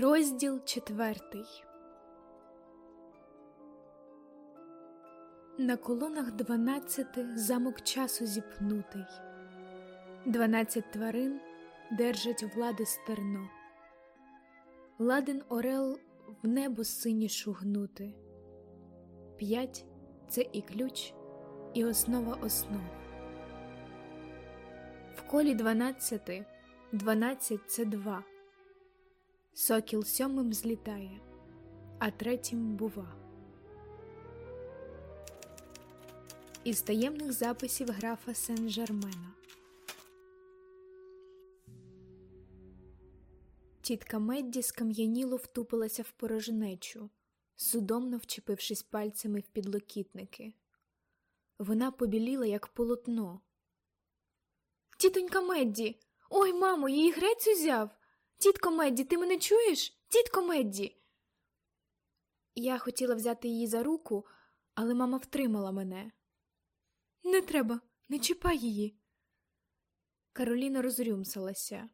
Розділ четвертий. На колонах дванадцяти замок часу зіпнутий. Дванадцять тварин держать влади стерно. Ладен орел в небо сині шугнути. П'ять це і ключ, і основа основ. В колі дванадцяти дванадцять це два. Сокіл сьомим злітає, а третім бува. Із таємних записів графа Сен-Жермена. Тітка Медді скам'яніло втупилася в порожнечу, судомно вчепившись пальцями в підлокітники. Вона побіліла, як полотно. Тітонька Медді! Ой, мамо, її грець узяв! Тітко Медді, ти мене чуєш? Тітко Медді. Я хотіла взяти її за руку, але мама втримала мене. Не треба, не чіпай її. Кароліна розрюмсалася.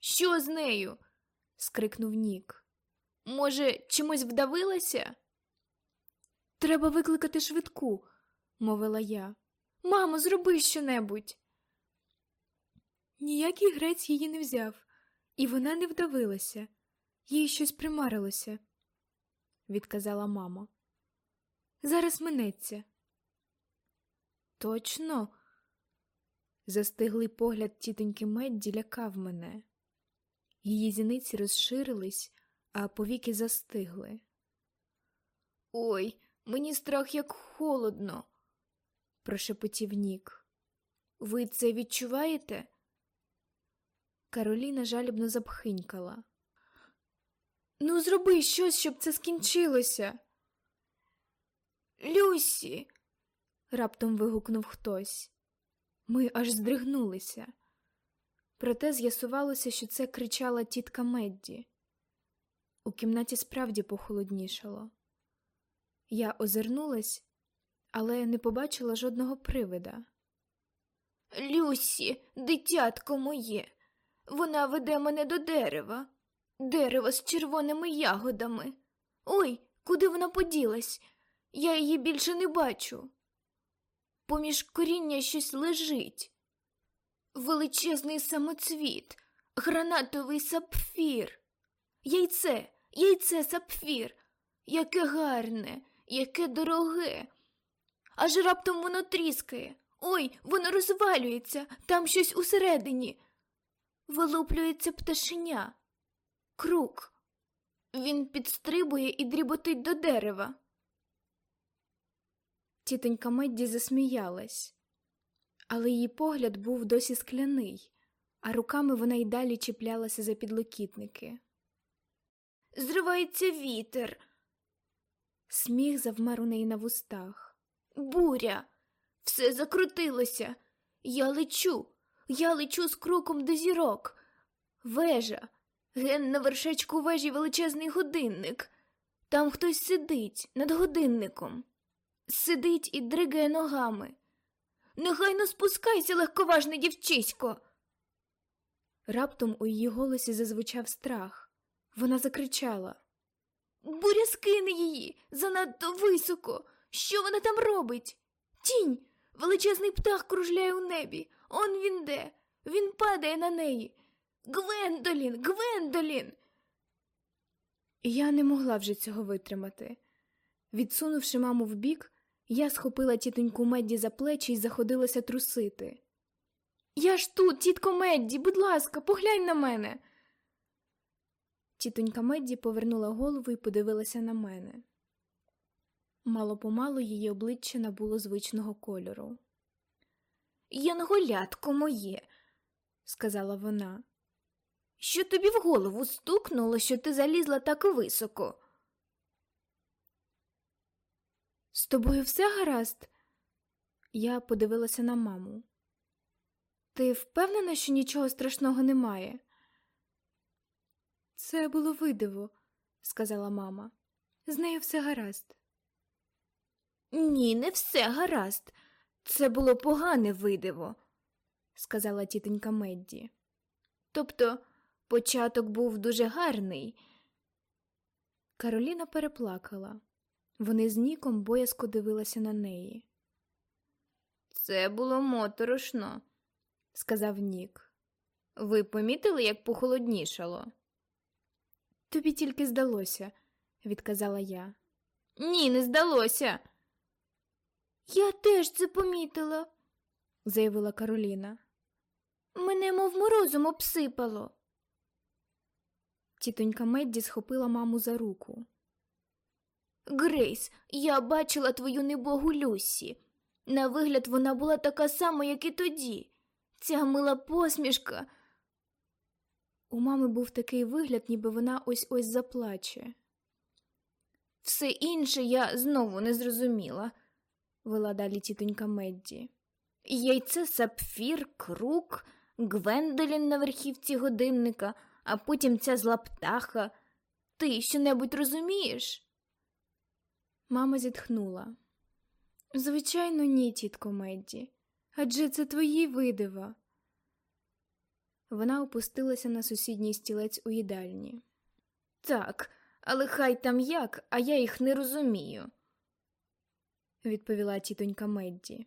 Що з нею? скрикнув Нік. Може, чимось вдавилася? Треба викликати швидку, мовила я. Мамо, зроби щонебудь. Ніякий грець її не взяв, і вона не вдавилася, їй щось примарилося, відказала мама. Зараз минеться. Точно, застиглий погляд тітоньки Медді лякав мене. Її зіниці розширились, а повіки застигли. Ой, мені страх як холодно, прошепотів Нік. Ви це відчуваєте? Кароліна жалібно запхинькала. Ну, зроби щось, щоб це скінчилося. Люсі. раптом вигукнув хтось. Ми аж здригнулися. Проте з'ясувалося, що це кричала тітка Медді. У кімнаті справді похолоднішало. Я озирнулась, але не побачила жодного привида. Люсі, дитятко моє, вона веде мене до дерева, дерева з червоними ягодами. Ой, куди вона поділась? Я її більше не бачу. Поміж коріння щось лежить. Величезний самоцвіт, гранатовий сапфір. Яйце, яйце сапфір, яке гарне, яке дороге. Аж раптом воно тріскає. Ой, воно розвалюється, там щось усередині. Вилуплюється пташеня. Крук. Він підстрибує і дріботить до дерева. Тітонька Медді засміялась, але її погляд був досі скляний, а руками вона й далі чіплялася за підлокітники. Зривається вітер. Сміх завмер у неї на вустах. Буря, все закрутилося. Я лечу, я лечу з кроком до зірок. Вежа, ген на вершечку вежі величезний годинник. Там хтось сидить над годинником, сидить і дригає ногами. Негайно спускайся, легковажне дівчисько. Раптом у її голосі зазвучав страх. Вона закричала. Буря скине її занадто високо. Що вона там робить? Тінь, величезний птах кружляє у небі. Он він де. Він падає на неї. Гвендолін, Гвендолін. Я не могла вже цього витримати. Відсунувши маму вбік, я схопила тітоньку Медді за плечі і заходилася трусити. Я ж тут, тітко Медді, будь ласка, поглянь на мене. Тітонька Медді повернула голову і подивилася на мене. Мало помалу її обличчя набуло звичного кольору. Янголятко моє, сказала вона. Що тобі в голову стукнуло, що ти залізла так високо? З тобою все гаразд? Я подивилася на маму. Ти впевнена, що нічого страшного немає? Це було видиво, сказала мама. З нею все гаразд. Ні, не все гаразд. Це було погане видиво, сказала тітонька Медді. Тобто Початок був дуже гарний. Кароліна переплакала. Вони з Ніком боязко дивилися на неї. Це було моторошно, сказав Нік. Ви помітили, як похолоднішало? Тобі тільки здалося, відказала я. Ні, не здалося. Я теж це помітила, заявила Кароліна. Мене мов морозом обсипало. Тітонька Медді схопила маму за руку. Грейс, я бачила твою небогу Люсі. На вигляд вона була така сама, як і тоді. Ця мила посмішка. У мами був такий вигляд, ніби вона ось ось заплаче. Все інше я знову не зрозуміла, вела далі тітонька Медді. Яйце сапфір, крук, Гвендолін на верхівці годинника, а потім ця зла птаха. Ти що-небудь розумієш? Мама зітхнула. Звичайно, ні, тітко Медді, адже це твої видива. Вона опустилася на сусідній стілець у їдальні. Так, але хай там як, а я їх не розумію, відповіла тітонька Медді.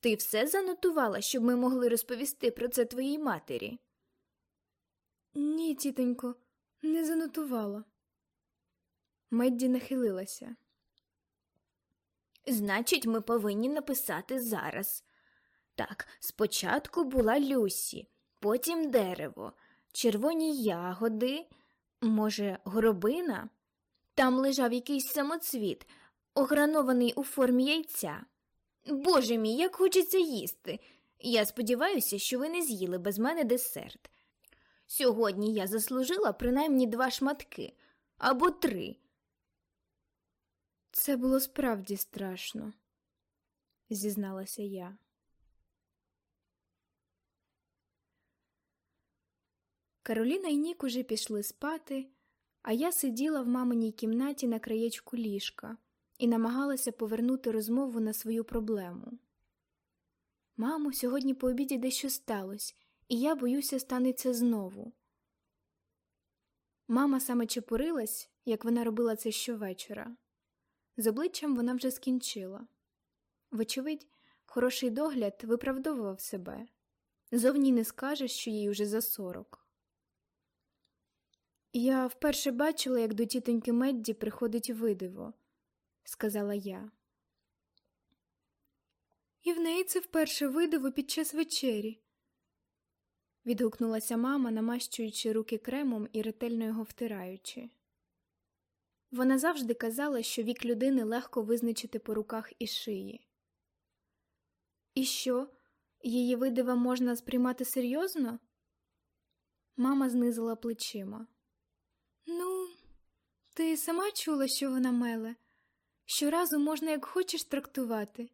Ти все занотувала, щоб ми могли розповісти про це твоїй матері? Ні, тітонько, не занотувала. Медді нахилилася. Значить, ми повинні написати зараз. Так, спочатку була Люсі, потім дерево, червоні ягоди, може, горобина? Там лежав якийсь самоцвіт, огранований у формі яйця. Боже мій, як хочеться їсти. Я сподіваюся, що ви не з'їли без мене десерт. Сьогодні я заслужила принаймні два шматки або три. Це було справді страшно, зізналася я. Кароліна і Нік уже пішли спати, а я сиділа в маминій кімнаті на краєчку ліжка і намагалася повернути розмову на свою проблему. Мамо, сьогодні по обіді дещо сталося, і я боюся, станеться знову. Мама саме чепурилась, як вона робила це щовечора. З обличчям вона вже скінчила. Вочевидь, хороший догляд виправдовував себе. Зовні не скажеш, що їй уже за сорок. Я вперше бачила, як до тітоньки Медді приходить видиво, сказала я. І в неї це вперше видиво під час вечері. Відгукнулася мама, намащуючи руки кремом і ретельно його втираючи. Вона завжди казала, що вік людини легко визначити по руках і шиї. І що, її видива можна сприймати серйозно? Мама знизила плечима. Ну, ти сама чула, що вона меле. Щоразу можна як хочеш трактувати.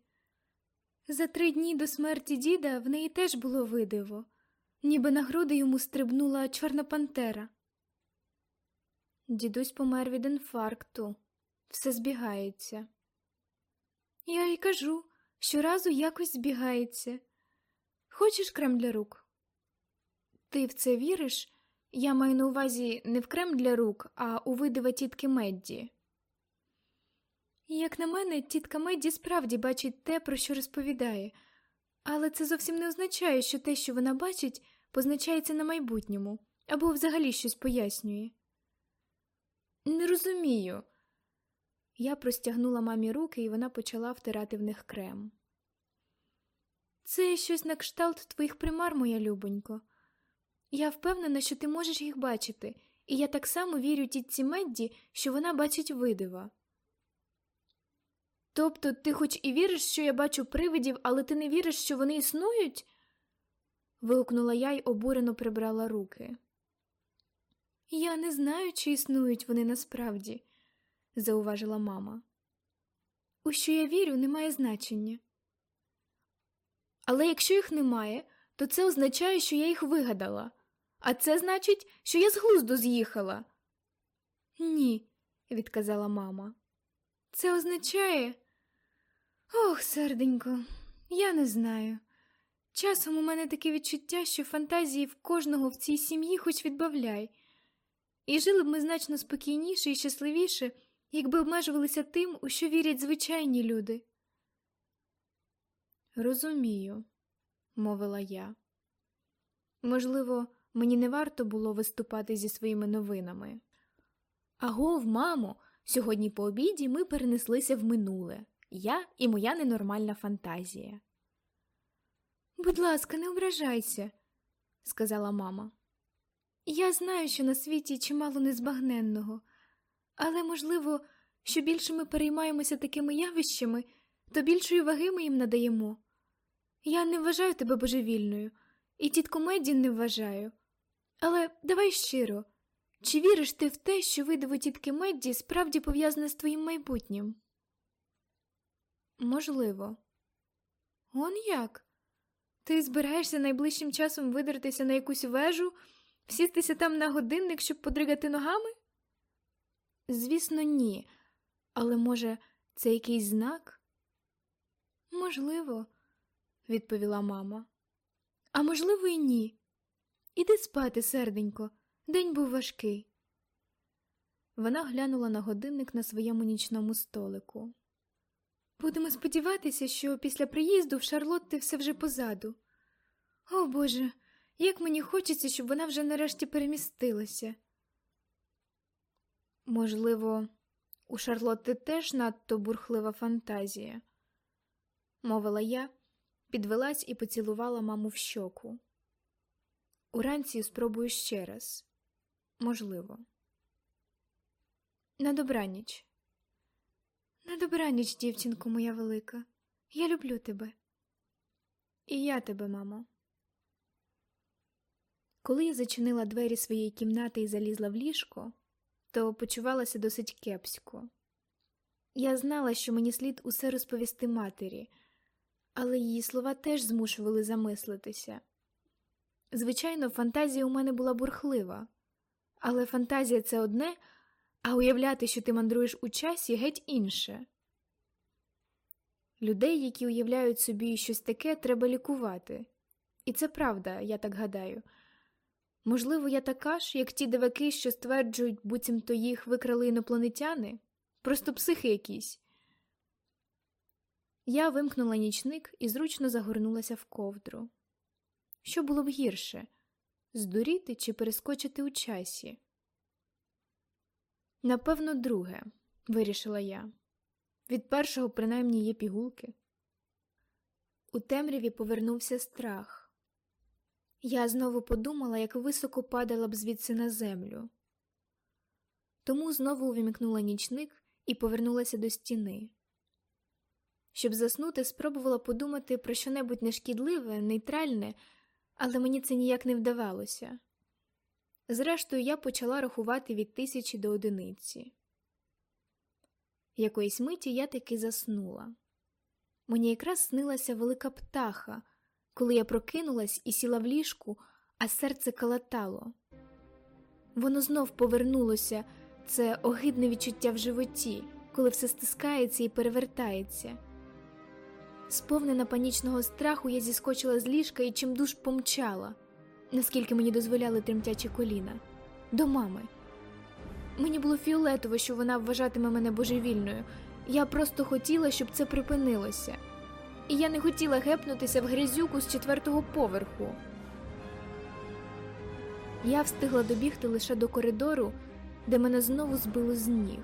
За три дні до смерті діда в неї теж було видиво, ніби на груди йому стрибнула чорна пантера. Дідусь помер від інфаркту, все збігається. Я й кажу, щоразу якось збігається. Хочеш крем для рук? Ти в це віриш? Я маю на увазі не в крем для рук, а у видива тітки Медді. Як на мене, тітка Медді справді бачить те, про що розповідає, але це зовсім не означає, що те, що вона бачить, позначається на майбутньому або взагалі щось пояснює. Не розумію. Я простягнула мамі руки, і вона почала втирати в них крем. Це щось на кшталт твоїх примар, моя любонько. Я впевнена, що ти можеш їх бачити, і я так само вірю тітці Медді, що вона бачить видива. Тобто ти хоч і віриш, що я бачу привидів, але ти не віриш, що вони існують? вигукнула я й обурено прибрала руки. Я не знаю, чи існують вони насправді, зауважила мама. У що я вірю, не має значення. Але якщо їх немає, то це означає, що я їх вигадала, а це значить, що я з глузду з'їхала. Ні, відказала мама. Це означає. Ох, серденько, я не знаю. Часом у мене таке відчуття, що фантазії в кожного в цій сім'ї хоч відбавляй, і жили б ми значно спокійніше і щасливіше, якби обмежувалися тим, у що вірять звичайні люди. Розумію, мовила я. Можливо, мені не варто було виступати зі своїми новинами. Агов, мамо, сьогодні по обіді ми перенеслися в минуле я і моя ненормальна фантазія. Будь ласка, не ображайся, сказала мама. Я знаю, що на світі чимало незбагненного, але, можливо, що більше ми переймаємося такими явищами, то більшої ваги ми їм надаємо. Я не вважаю тебе божевільною, і тітку Медді не вважаю. Але давай щиро, чи віриш ти в те, що видиво тітки Медді справді пов'язане з твоїм майбутнім? Можливо. Он як? Ти збираєшся найближчим часом видертися на якусь вежу, всістися там на годинник, щоб подригати ногами? Звісно, ні. Але, може, це якийсь знак? Можливо, відповіла мама. А можливо, і ні. Іди спати, серденько, день був важкий. Вона глянула на годинник на своєму нічному столику. Будемо сподіватися, що після приїзду в Шарлотти все вже позаду. О Боже, як мені хочеться, щоб вона вже нарешті перемістилася. Можливо, у Шарлотти теж надто бурхлива фантазія, мовила я, підвелась і поцілувала маму в щоку. Уранці спробую ще раз. Можливо. На добраніч. На добраніч, дівчинко моя велика. Я люблю тебе. І я тебе, мамо. Коли я зачинила двері своєї кімнати і залізла в ліжко, то почувалася досить кепсько. Я знала, що мені слід усе розповісти матері, але її слова теж змушували замислитися. Звичайно, фантазія у мене була бурхлива, але фантазія це одне, а уявляти, що ти мандруєш у часі, геть інше. Людей, які уявляють собі щось таке, треба лікувати. І це правда, я так гадаю. Можливо, я така ж, як ті диваки, що стверджують, буцімто їх викрали інопланетяни, просто психи якісь. Я вимкнула нічник і зручно загорнулася в ковдру. Що було б гірше здуріти чи перескочити у часі? Напевно, друге, вирішила я. Від першого, принаймні, є пігулки. У темряві повернувся страх. Я знову подумала, як високо падала б звідси на землю. Тому знову увімкнула нічник і повернулася до стіни. Щоб заснути, спробувала подумати про щонебудь нешкідливе, нейтральне, але мені це ніяк не вдавалося. Зрештою, я почала рахувати від тисячі до одиниці. Якоїсь миті я таки заснула. Мені якраз снилася велика птаха, коли я прокинулась і сіла в ліжку, а серце калатало. Воно знов повернулося, це огидне відчуття в животі, коли все стискається і перевертається. Сповнена панічного страху, я зіскочила з ліжка і чимдуж помчала, наскільки мені дозволяли тремтячі коліна, до мами. Мені було фіолетово, що вона вважатиме мене божевільною. Я просто хотіла, щоб це припинилося. І я не хотіла гепнутися в грязюку з четвертого поверху. Я встигла добігти лише до коридору, де мене знову збило з ніг.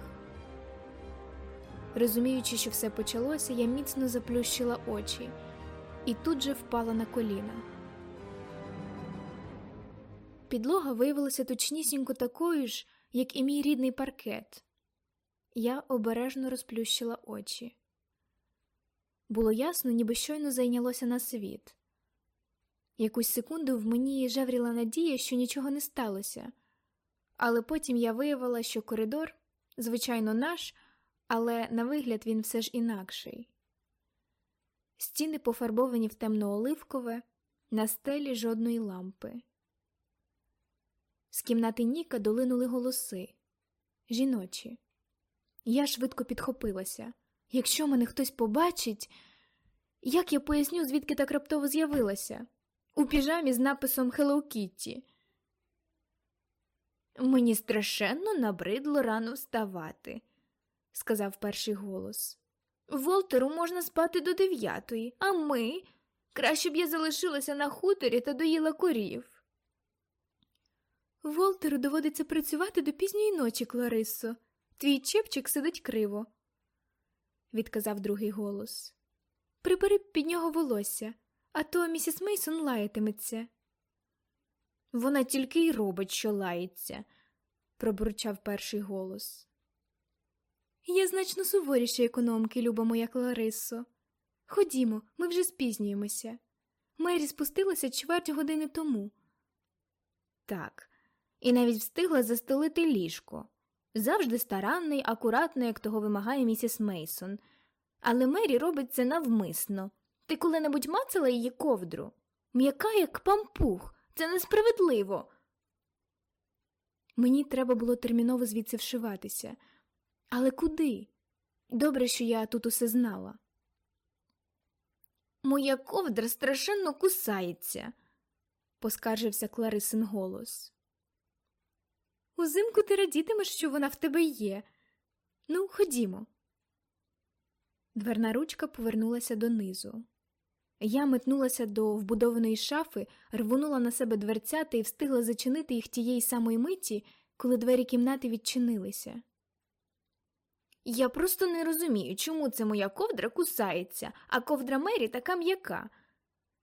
Розуміючи, що все почалося, я міцно заплющила очі і тут же впала на коліна. Підлога виявилася точнісінько такою ж, як і мій рідний паркет. Я обережно розплющила очі. Було ясно, ніби щойно зайнялося на світ. Якусь секунду в мені жевріла надія, що нічого не сталося, але потім я виявила, що коридор, звичайно, наш, але на вигляд він все ж інакший. Стіни пофарбовані в темно-оливкове, на стелі жодної лампи. З кімнати Ніка долинули голоси жіночі. Я швидко підхопилася. Якщо мене хтось побачить, Як я поясню, звідки так раптово з'явилася? У піжамі з написом Hello Kitty. Мені страшенно набридло рано вставати, сказав перший голос. Волтеру можна спати до дев'ятої, а ми. Краще б я залишилася на хуторі та доїла корів. Волтеру доводиться працювати до пізньої ночі, Кларисо. Твій чепчик сидить криво, відказав другий голос. Прибери під нього волосся, а то місіс Мейсон лаятиметься. Вона тільки й робить, що лається, пробурчав перший голос. Я значно суворіше економки, люба моя Кларисо. Ходімо, ми вже спізнюємося. Мері спустилася чверть години тому. Так, і навіть встигла застелити ліжко. Завжди старанний, акуратно, як того вимагає місіс Мейсон. Але Мері робить це навмисно. Ти коли-небудь мацала її ковдру? М'яка, як пампух, це несправедливо. Мені треба було терміново звідси вшиватися. Але куди? Добре, що я тут усе знала. Моя ковдра страшенно кусається, поскаржився Кларисин голос. Узимку ти радітимеш, що вона в тебе є. Ну, ходімо. Дверна ручка повернулася донизу. Я метнулася до вбудованої шафи, рвонула на себе дверцята і встигла зачинити їх тієї самої миті, коли двері кімнати відчинилися. Я просто не розумію, чому це моя ковдра кусається, а ковдра Мері така м'яка,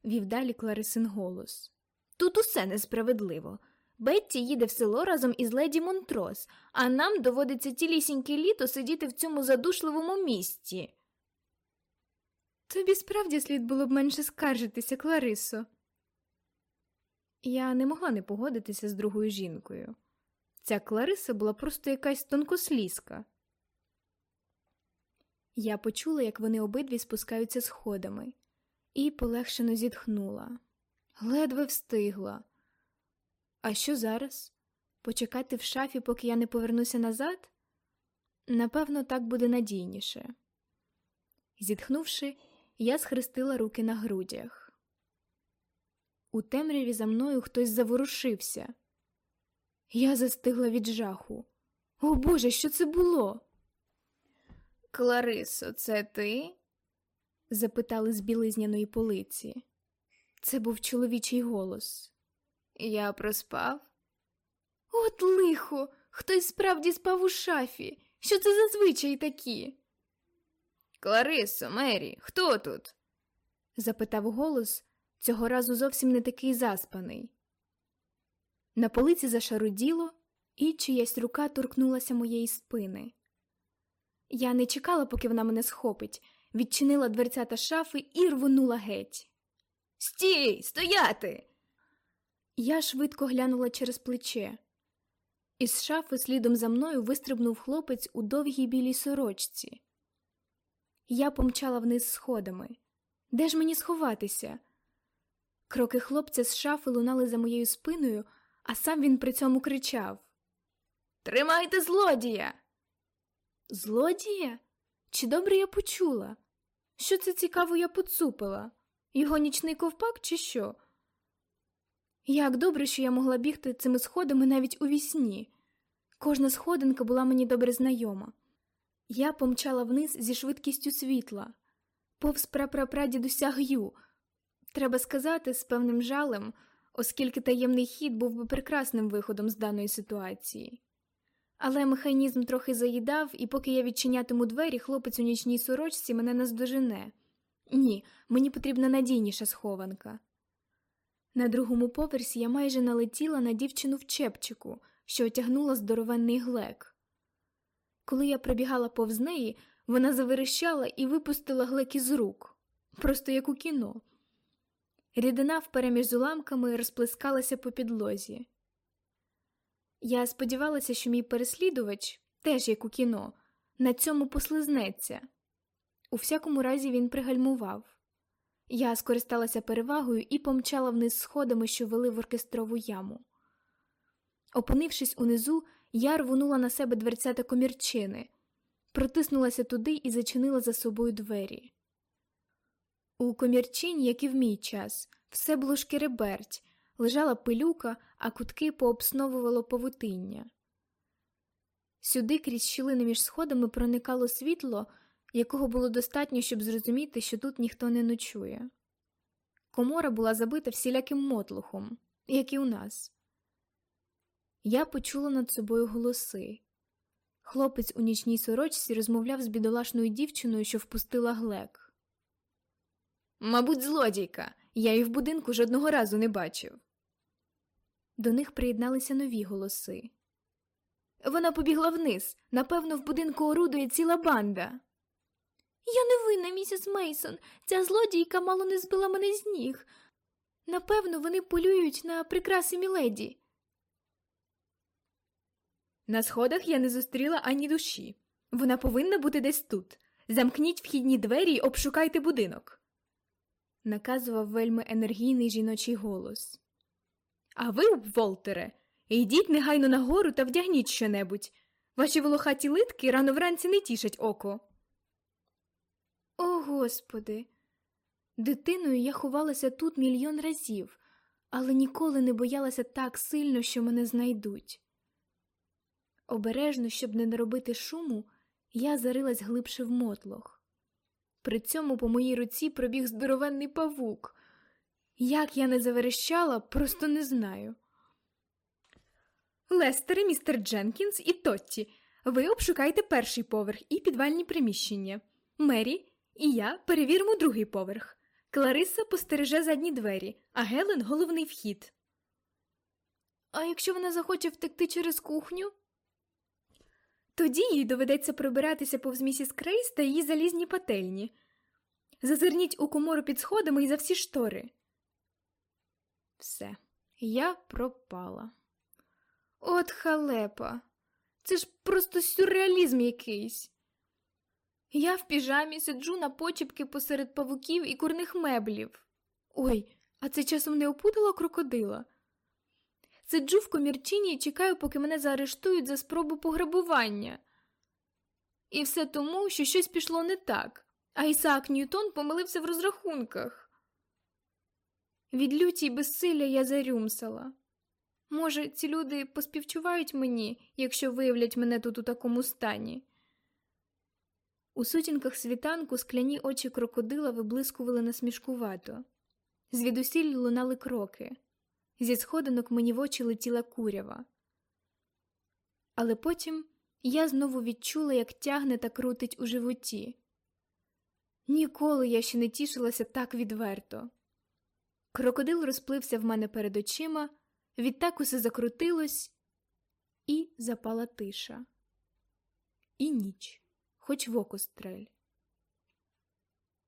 вів далі Кларисин голос. Тут усе несправедливо. Бетті їде в село разом із леді Монтрос, а нам доводиться цілісіньке літо сидіти в цьому задушливому місті. Тобі справді слід було б менше скаржитися, Кларисо. Я не могла не погодитися з другою жінкою. Ця Клариса була просто якась тонкослізка. Я почула, як вони обидві спускаються сходами, і полегшено зітхнула. Ледве встигла. А що зараз? Почекати в шафі, поки я не повернуся назад? Напевно, так буде надійніше. Зітхнувши, я схрестила руки на грудях. У темряві за мною хтось заворушився. Я застигла від жаху. О Боже, що це було? Кларисо, це ти? запитали з білизняної полиці. Це був чоловічий голос. Я проспав. От лихо, хтось справді спав у шафі. Що це за звичаї такі? Кларисо, Мері, хто тут? запитав голос, цього разу зовсім не такий заспаний. На полиці зашаруділо, і чиясь рука торкнулася моєї спини. Я не чекала, поки вона мене схопить, відчинила дверцята шафи і рвонула геть. Стій, стояти! Я швидко глянула через плече. Із шафи слідом за мною вистрибнув хлопець у довгій білій сорочці. Я помчала вниз сходами. Де ж мені сховатися? Кроки хлопця з шафи лунали за моєю спиною, а сам він при цьому кричав Тримайте злодія! Злодія? Чи добре я почула? Що це цікаво я поцупила? Його нічний ковпак, чи що? Як добре, що я могла бігти цими сходами навіть у вісні. Кожна сходинка була мені добре знайома. Я помчала вниз зі швидкістю світла, повз прапрапрадідуся Г'ю. Треба сказати, з певним жалем, оскільки таємний хід був би прекрасним виходом з даної ситуації. Але механізм трохи заїдав, і поки я відчинятиму двері, хлопець у нічній сорочці мене наздожене. Ні, мені потрібна надійніша схованка. На другому поверсі я майже налетіла на дівчину в чепчику, що отягнула здоровенний глек. Коли я пробігала повз неї, вона заверещала і випустила глек із рук, просто як у кіно. Рідина впереміж з уламками розплескалася по підлозі. Я сподівалася, що мій переслідувач, теж як у кіно, на цьому послизнеться. У всякому разі він пригальмував. Я скористалася перевагою і помчала вниз сходами, що вели в оркестрову яму. Опинившись унизу, я рвонула на себе дверцята комірчини, протиснулася туди і зачинила за собою двері. У комірчині, як і в мій час, все було шкереберть, лежала пилюка, а кутки пообсновувало павутиння. Сюди крізь щілини між сходами проникало світло, якого було достатньо, щоб зрозуміти, що тут ніхто не ночує. Комора була забита всіляким мотлухом, як і у нас. Я почула над собою голоси. Хлопець у нічній сорочці розмовляв з бідолашною дівчиною, що впустила глек. Мабуть, злодійка. Я її в будинку жодного разу не бачив. До них приєдналися нові голоси. Вона побігла вниз. Напевно, в будинку орудує ціла банда. Я не винна, місіс Мейсон. Ця злодійка мало не збила мене з ніг. Напевно, вони полюють на прикраси міледі. На сходах я не зустріла ані душі. Вона повинна бути десь тут. Замкніть вхідні двері й обшукайте будинок. Наказував вельми енергійний жіночий голос. А ви, Волтере, йдіть негайно нагору та вдягніть щонебудь. Ваші волохаті литки рано вранці не тішать око. Господи. Дитиною я ховалася тут мільйон разів, але ніколи не боялася так сильно, що мене знайдуть. Обережно, щоб не наробити шуму, я зарилась глибше в мотлох. При цьому по моїй руці пробіг здоровенний павук. Як я не заверещала, просто не знаю. Лестере, містер Дженкінс і Тотті, ви обшукайте перший поверх і підвальні приміщення. Мері і я перевіримо другий поверх. Клариса постереже задні двері, а Гелен головний вхід. А якщо вона захоче втекти через кухню? Тоді їй доведеться пробиратися повз місіс Крейс та її залізні пательні. Зазирніть у комору під сходами і за всі штори. Все, я пропала. От халепа. Це ж просто сюрреалізм якийсь. Я в піжамі сиджу на почіпки посеред павуків і курних меблів. Ой, а це часом не опутало крокодила. Сиджу в комірчині і чекаю, поки мене заарештують за спробу пограбування. І все тому, що щось пішло не так, а Ісаак Ньютон помилився в розрахунках. Від люті й безсилля я зарюмсала. Може, ці люди поспівчувають мені, якщо виявлять мене тут у такому стані. У сутінках світанку скляні очі крокодила виблискували насмішкувато. Звідусіль лунали кроки. Зі сходинок мені в очі летіла курява. Але потім я знову відчула, як тягне та крутить у животі. Ніколи я ще не тішилася так відверто. Крокодил розплився в мене перед очима, відтак усе закрутилось, і запала тиша. І ніч, хоч в око стрель.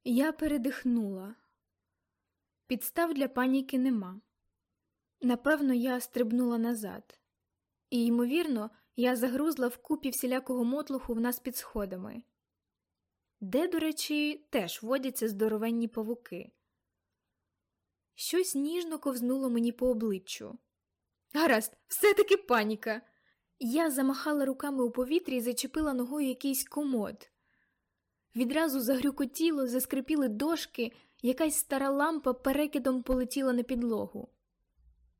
Я передихнула. Підстав для паніки нема. Напевно, я стрибнула назад, і, ймовірно, я загрузла в купі всілякого мотлуху в нас під сходами, де, до речі, теж водяться здоровенні павуки. Щось ніжно ковзнуло мені по обличчю. Гаразд, все таки паніка. Я замахала руками у повітрі і зачепила ногою якийсь комод. Відразу загрюкотіло, заскрипіли дошки, якась стара лампа перекидом полетіла на підлогу.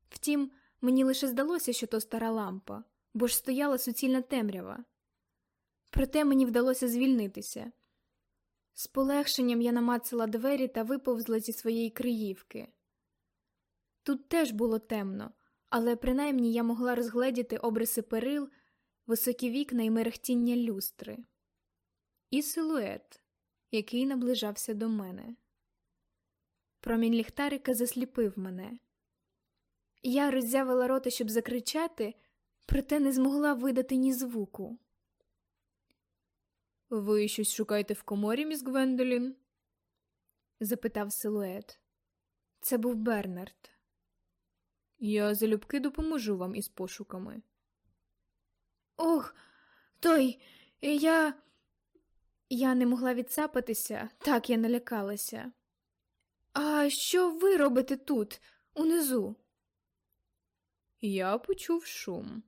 Втім, мені лише здалося, що то стара лампа, бо ж стояла суцільна темрява. Проте мені вдалося звільнитися. З полегшенням я намацала двері та виповзла зі своєї криївки. Тут теж було темно, але принаймні я могла розгледіти обриси перил, високі вікна і мерехтіння люстри, і силует, який наближався до мене. Промінь ліхтарика засліпив мене. Я роззявила рота, щоб закричати, проте не змогла видати ні звуку. Ви щось шукаєте в коморі, міс Гвендолін? запитав силует. Це був Бернард. Я залюбки допоможу вам із пошуками. Ох, той, я. Я не могла відсапатися, так я налякалася. А що ви робите тут, унизу? Я почув шум,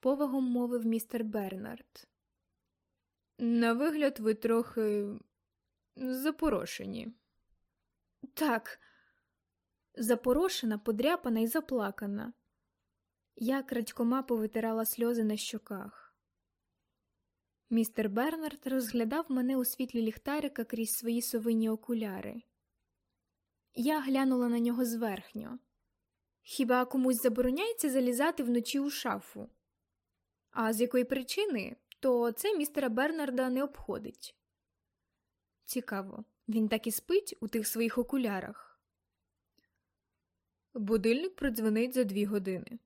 повагом мовив містер Бернард. На вигляд, ви трохи запорошені. Так, запорошена, подряпана і заплакана. Я крадькома повитирала сльози на щоках. Містер Бернард розглядав мене у світлі ліхтарика крізь свої совині окуляри. Я глянула на нього зверхньо. Хіба комусь забороняється залізати вночі у шафу? А з якої причини, то це містера Бернарда не обходить. Цікаво, він так і спить у тих своїх окулярах. Будильник продзвонить за дві години,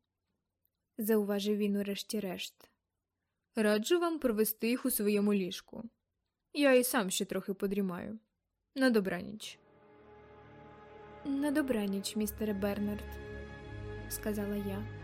зауважив він урешті-решт. Раджу вам провести їх у своєму ліжку. Я і сам ще трохи подрімаю. На добраніч. На добраніч, містере Бернард, сказала я.